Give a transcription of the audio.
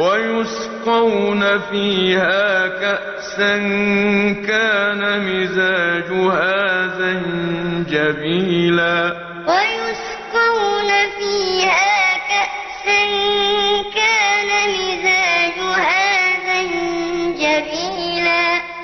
ويسقون فيها كأسا كان مزاجها زنجبيلا. ويسقون فيها كأسا كان مزاجها زنجبيلا.